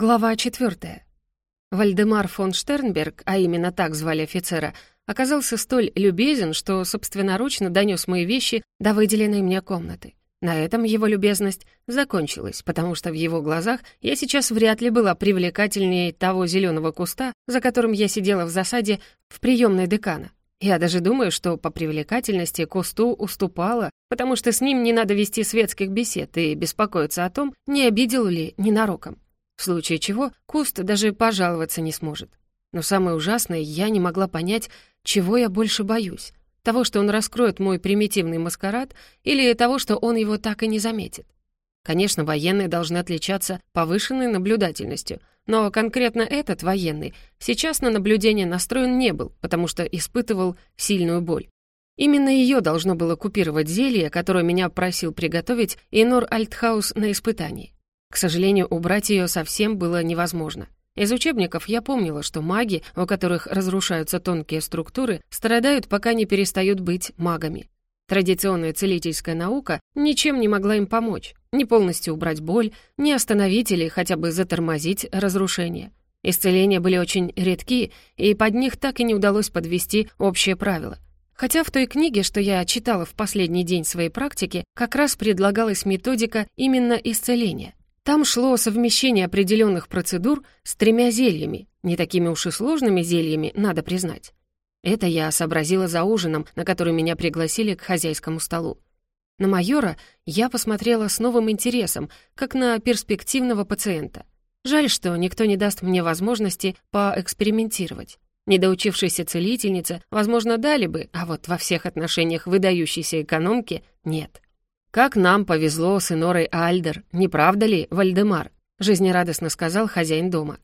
Глава 4. Вальдемар фон Штернберг, а именно так звали офицера, оказался столь любезен, что собственноручно донес мои вещи до выделенной мне комнаты. На этом его любезность закончилась, потому что в его глазах я сейчас вряд ли была привлекательнее того зеленого куста, за которым я сидела в засаде в приемной декана. Я даже думаю, что по привлекательности кусту уступала, потому что с ним не надо вести светских бесед и беспокоиться о том, не обидел ли ненароком в случае чего куст даже пожаловаться не сможет. Но самое ужасное, я не могла понять, чего я больше боюсь. Того, что он раскроет мой примитивный маскарад, или того, что он его так и не заметит. Конечно, военные должны отличаться повышенной наблюдательностью, но конкретно этот военный сейчас на наблюдение настроен не был, потому что испытывал сильную боль. Именно ее должно было купировать зелье, которое меня просил приготовить Инор Альтхаус на испытании. К сожалению, убрать ее совсем было невозможно. Из учебников я помнила, что маги, у которых разрушаются тонкие структуры, страдают, пока не перестают быть магами. Традиционная целительская наука ничем не могла им помочь, ни полностью убрать боль, ни остановить или хотя бы затормозить разрушение. Исцеления были очень редки, и под них так и не удалось подвести общее правило. Хотя в той книге, что я читала в последний день своей практики, как раз предлагалась методика именно исцеления. Там шло совмещение определенных процедур с тремя зельями, не такими уж и сложными зельями, надо признать. Это я сообразила за ужином, на который меня пригласили к хозяйскому столу. На майора я посмотрела с новым интересом, как на перспективного пациента. Жаль, что никто не даст мне возможности поэкспериментировать. Недоучившейся целительнице, возможно, дали бы, а вот во всех отношениях выдающейся экономки — нет. «Как нам повезло с Инорой Альдер, не правда ли, Вальдемар?» — жизнерадостно сказал хозяин дома.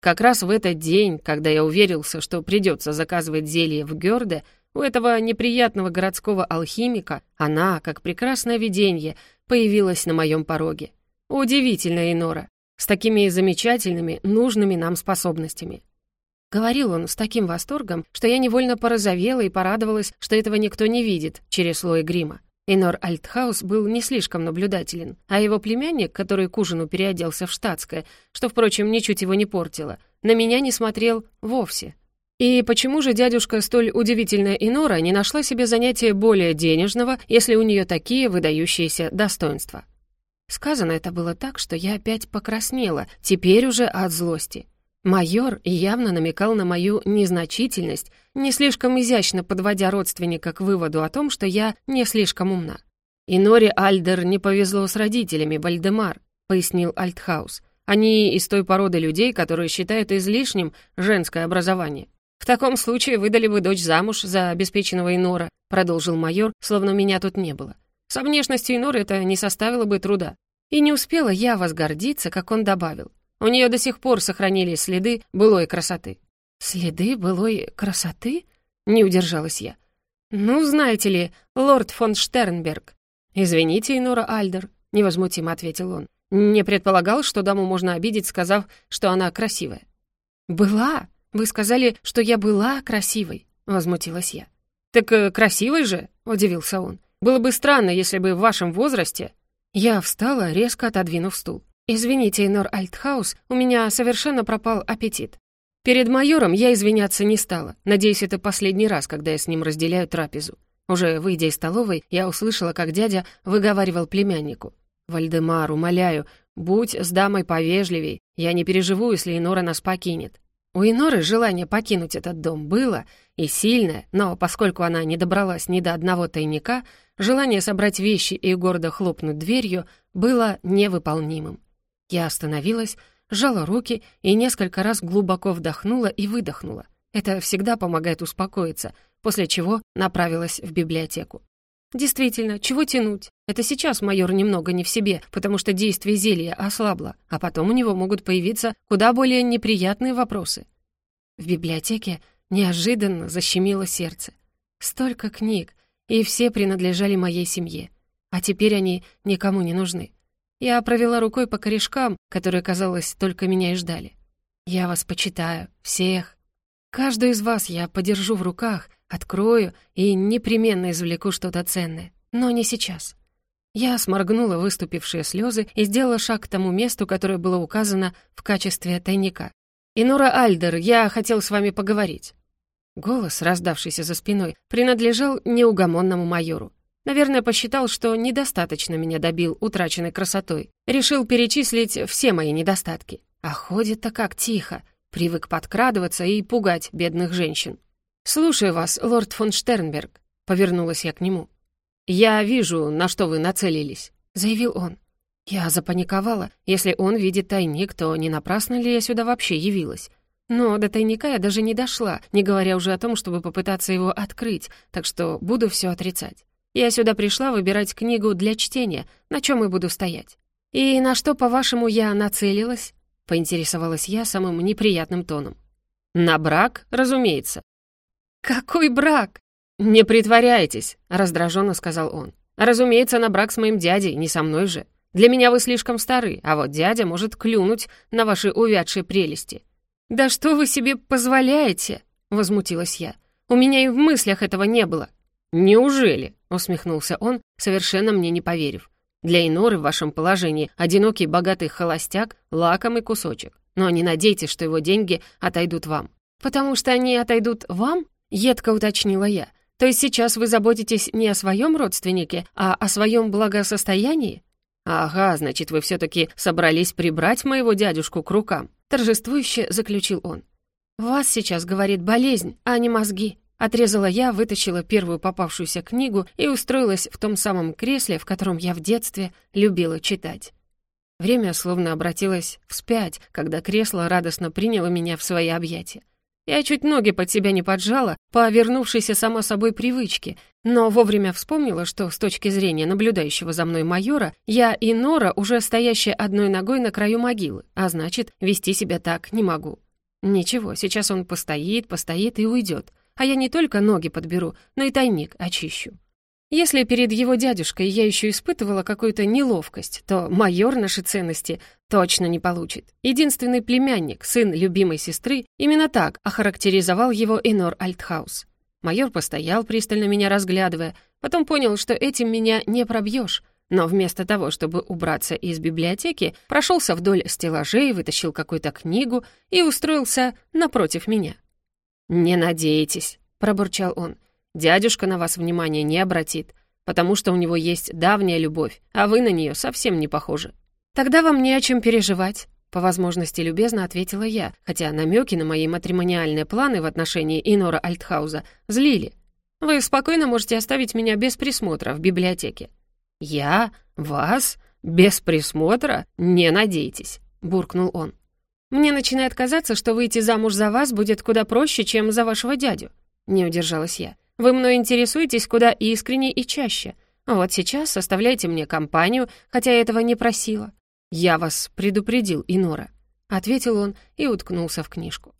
«Как раз в этот день, когда я уверился, что придется заказывать зелье в Гёрде, у этого неприятного городского алхимика она, как прекрасное видение, появилась на моем пороге. Удивительная Инора, с такими замечательными, нужными нам способностями». Говорил он с таким восторгом, что я невольно порозовела и порадовалась, что этого никто не видит через слой грима. Инор Альтхаус был не слишком наблюдателен, а его племянник, который к ужину переоделся в штатское, что, впрочем, ничуть его не портило, на меня не смотрел вовсе. И почему же дядюшка столь удивительная Инора не нашла себе занятия более денежного, если у нее такие выдающиеся достоинства? Сказано это было так, что я опять покраснела, теперь уже от злости. Майор явно намекал на мою незначительность, не слишком изящно подводя родственника к выводу о том, что я не слишком умна. «И Норе Альдер не повезло с родителями, Вальдемар», — пояснил Альтхаус. «Они из той породы людей, которые считают излишним женское образование. В таком случае выдали бы дочь замуж за обеспеченного Инора», — продолжил майор, словно меня тут не было. «Со внешностью Иноры это не составило бы труда». И не успела я возгордиться, как он добавил. У нее до сих пор сохранились следы былой красоты». «Следы былой красоты?» — не удержалась я. «Ну, знаете ли, лорд фон Штернберг». «Извините, Инора Альдер», — невозмутимо ответил он. «Не предполагал, что даму можно обидеть, сказав, что она красивая». «Была? Вы сказали, что я была красивой», — возмутилась я. «Так э, красивой же?» — удивился он. «Было бы странно, если бы в вашем возрасте...» Я встала, резко отодвинув стул. «Извините, Энор Альтхаус, у меня совершенно пропал аппетит. Перед майором я извиняться не стала. Надеюсь, это последний раз, когда я с ним разделяю трапезу. Уже выйдя из столовой, я услышала, как дядя выговаривал племяннику. «Вальдемар, умоляю, будь с дамой повежливей. Я не переживу, если Инора нас покинет». У Иноры желание покинуть этот дом было, и сильное, но поскольку она не добралась ни до одного тайника, желание собрать вещи и гордо хлопнуть дверью было невыполнимым. Я остановилась, сжала руки и несколько раз глубоко вдохнула и выдохнула. Это всегда помогает успокоиться, после чего направилась в библиотеку. Действительно, чего тянуть? Это сейчас майор немного не в себе, потому что действие зелья ослабло, а потом у него могут появиться куда более неприятные вопросы. В библиотеке неожиданно защемило сердце. Столько книг, и все принадлежали моей семье. А теперь они никому не нужны. Я провела рукой по корешкам, которые, казалось, только меня и ждали. «Я вас почитаю, всех. Каждую из вас я подержу в руках, открою и непременно извлеку что-то ценное. Но не сейчас. Я сморгнула выступившие слезы и сделала шаг к тому месту, которое было указано в качестве тайника. «Инора Альдер, я хотел с вами поговорить». Голос, раздавшийся за спиной, принадлежал неугомонному майору. Наверное, посчитал, что недостаточно меня добил утраченной красотой. Решил перечислить все мои недостатки. А ходит-то как тихо. Привык подкрадываться и пугать бедных женщин. «Слушаю вас, лорд фон Штернберг», — повернулась я к нему. «Я вижу, на что вы нацелились», — заявил он. Я запаниковала. Если он видит тайник, то не напрасно ли я сюда вообще явилась? Но до тайника я даже не дошла, не говоря уже о том, чтобы попытаться его открыть, так что буду все отрицать. Я сюда пришла выбирать книгу для чтения, на чем и буду стоять. И на что, по-вашему, я нацелилась? Поинтересовалась я самым неприятным тоном. На брак, разумеется. Какой брак? Не притворяйтесь, раздраженно сказал он. Разумеется, на брак с моим дядей, не со мной же. Для меня вы слишком стары, а вот дядя может клюнуть на ваши увядшие прелести. Да что вы себе позволяете? возмутилась я. У меня и в мыслях этого не было. «Неужели?» — усмехнулся он, совершенно мне не поверив. «Для Иноры в вашем положении одинокий богатый холостяк — лакомый кусочек. Но не надейтесь, что его деньги отойдут вам». «Потому что они отойдут вам?» — едко уточнила я. «То есть сейчас вы заботитесь не о своем родственнике, а о своем благосостоянии?» «Ага, значит, вы все-таки собрались прибрать моего дядюшку к рукам», — торжествующе заключил он. «Вас сейчас, говорит, болезнь, а не мозги», Отрезала я, вытащила первую попавшуюся книгу и устроилась в том самом кресле, в котором я в детстве любила читать. Время словно обратилось вспять, когда кресло радостно приняло меня в свои объятия. Я чуть ноги под себя не поджала по вернувшейся само собой привычке, но вовремя вспомнила, что с точки зрения наблюдающего за мной майора, я и Нора уже стоящая одной ногой на краю могилы, а значит, вести себя так не могу. Ничего, сейчас он постоит, постоит и уйдет а я не только ноги подберу, но и тайник очищу. Если перед его дядюшкой я еще испытывала какую-то неловкость, то майор наши ценности точно не получит. Единственный племянник, сын любимой сестры, именно так охарактеризовал его Энор Альтхаус. Майор постоял, пристально меня разглядывая, потом понял, что этим меня не пробьешь, но вместо того, чтобы убраться из библиотеки, прошелся вдоль стеллажей, вытащил какую-то книгу и устроился напротив меня. «Не надейтесь», — пробурчал он. «Дядюшка на вас внимания не обратит, потому что у него есть давняя любовь, а вы на нее совсем не похожи». «Тогда вам не о чем переживать», — по возможности любезно ответила я, хотя намеки на мои матримониальные планы в отношении Инора Альтхауза злили. «Вы спокойно можете оставить меня без присмотра в библиотеке». «Я? Вас? Без присмотра? Не надейтесь», — буркнул он. Мне начинает казаться, что выйти замуж за вас будет куда проще, чем за вашего дядю. Не удержалась я. Вы мной интересуетесь куда искренне и чаще. Вот сейчас составляйте мне компанию, хотя я этого не просила. Я вас предупредил, Инора. Ответил он и уткнулся в книжку.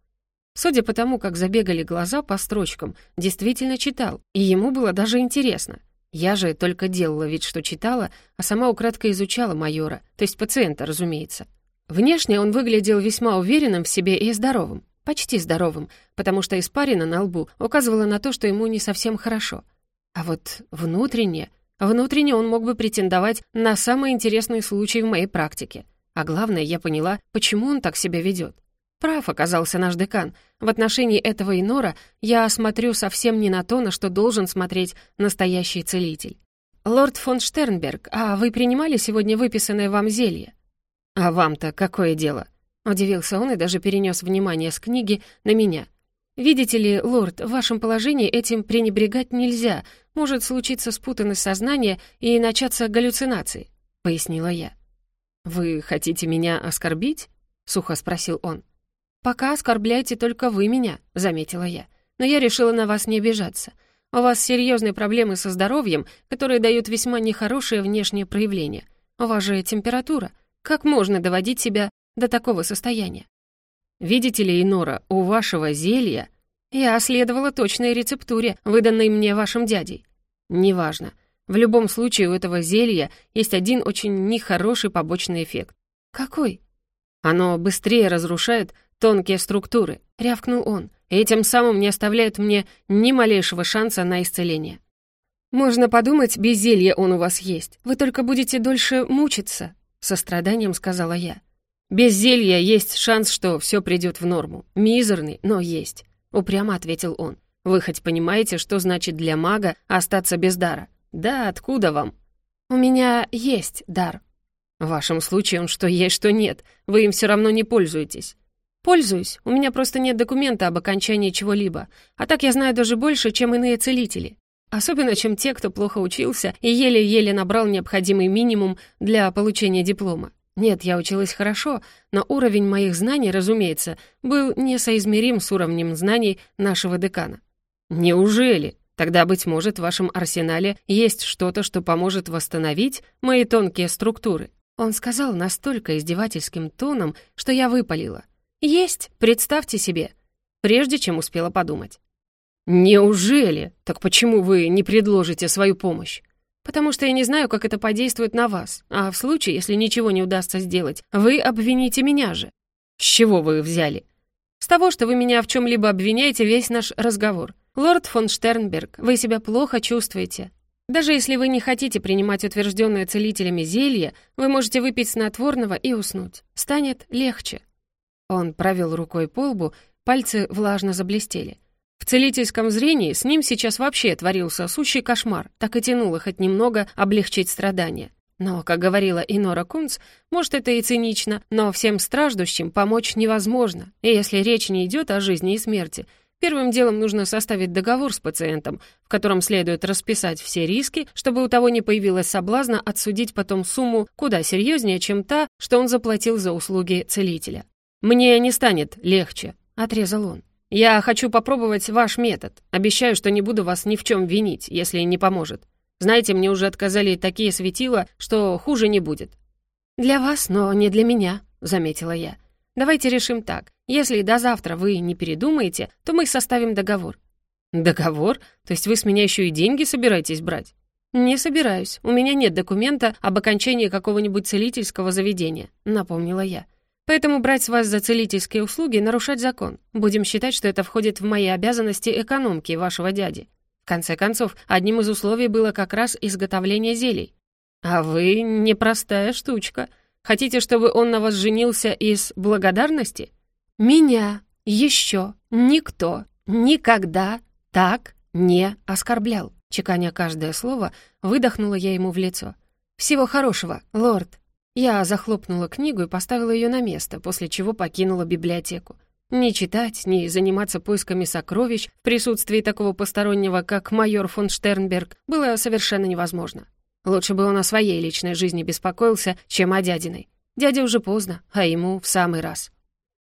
Судя по тому, как забегали глаза по строчкам, действительно читал, и ему было даже интересно. Я же только делала вид, что читала, а сама украдкой изучала майора, то есть пациента, разумеется. Внешне он выглядел весьма уверенным в себе и здоровым, почти здоровым, потому что испарина на лбу указывала на то, что ему не совсем хорошо. А вот внутренне, внутренне он мог бы претендовать на самый интересный случай в моей практике. А главное, я поняла, почему он так себя ведет. Прав оказался наш декан. В отношении этого инора я смотрю совсем не на то, на что должен смотреть настоящий целитель. «Лорд фон Штернберг, а вы принимали сегодня выписанное вам зелье?» «А вам-то какое дело?» Удивился он и даже перенес внимание с книги на меня. «Видите ли, лорд, в вашем положении этим пренебрегать нельзя. Может случиться спутанность сознания и начаться галлюцинации», — пояснила я. «Вы хотите меня оскорбить?» — сухо спросил он. «Пока оскорбляете только вы меня», — заметила я. «Но я решила на вас не обижаться. У вас серьезные проблемы со здоровьем, которые дают весьма нехорошее внешнее проявление. У вас же температура. Как можно доводить себя до такого состояния? Видите ли, Инора, у вашего зелья я следовала точной рецептуре, выданной мне вашим дядей. Неважно. В любом случае у этого зелья есть один очень нехороший побочный эффект. Какой? Оно быстрее разрушает тонкие структуры, рявкнул он, и тем самым не оставляет мне ни малейшего шанса на исцеление. «Можно подумать, без зелья он у вас есть. Вы только будете дольше мучиться», — со страданием сказала я. «Без зелья есть шанс, что все придет в норму. Мизерный, но есть», — упрямо ответил он. «Вы хоть понимаете, что значит для мага остаться без дара? Да, откуда вам?» «У меня есть дар». «В вашем случае он что есть, что нет. Вы им все равно не пользуетесь». «Пользуюсь. У меня просто нет документа об окончании чего-либо. А так я знаю даже больше, чем иные целители. Особенно, чем те, кто плохо учился и еле-еле набрал необходимый минимум для получения диплома. Нет, я училась хорошо, но уровень моих знаний, разумеется, был несоизмерим с уровнем знаний нашего декана. Неужели? Тогда, быть может, в вашем арсенале есть что-то, что поможет восстановить мои тонкие структуры. Он сказал настолько издевательским тоном, что я выпалила. «Есть, представьте себе», прежде чем успела подумать. «Неужели? Так почему вы не предложите свою помощь?» «Потому что я не знаю, как это подействует на вас. А в случае, если ничего не удастся сделать, вы обвините меня же». «С чего вы взяли?» «С того, что вы меня в чем-либо обвиняете весь наш разговор. Лорд фон Штернберг, вы себя плохо чувствуете. Даже если вы не хотите принимать утвержденное целителями зелье, вы можете выпить снотворного и уснуть. Станет легче». Он провел рукой по лбу, пальцы влажно заблестели. В целительском зрении с ним сейчас вообще творился сущий кошмар, так и тянуло хоть немного облегчить страдания. Но, как говорила Инора Кунц, может, это и цинично, но всем страждущим помочь невозможно. И если речь не идет о жизни и смерти, первым делом нужно составить договор с пациентом, в котором следует расписать все риски, чтобы у того не появилось соблазна отсудить потом сумму куда серьезнее, чем та, что он заплатил за услуги целителя. «Мне не станет легче», — отрезал он. «Я хочу попробовать ваш метод. Обещаю, что не буду вас ни в чем винить, если не поможет. Знаете, мне уже отказали такие светила, что хуже не будет». «Для вас, но не для меня», — заметила я. «Давайте решим так. Если до завтра вы не передумаете, то мы составим договор». «Договор? То есть вы с меня еще и деньги собираетесь брать?» «Не собираюсь. У меня нет документа об окончании какого-нибудь целительского заведения», — напомнила я. Поэтому брать с вас за целительские услуги — нарушать закон. Будем считать, что это входит в мои обязанности экономки вашего дяди. В конце концов, одним из условий было как раз изготовление зелий. А вы непростая штучка. Хотите, чтобы он на вас женился из благодарности? Меня еще никто никогда так не оскорблял. Чеканя каждое слово, выдохнула я ему в лицо. «Всего хорошего, лорд!» Я захлопнула книгу и поставила ее на место, после чего покинула библиотеку. Ни читать, ни заниматься поисками сокровищ в присутствии такого постороннего, как майор фон Штернберг, было совершенно невозможно. Лучше бы он о своей личной жизни беспокоился, чем о дядиной. Дяде уже поздно, а ему в самый раз.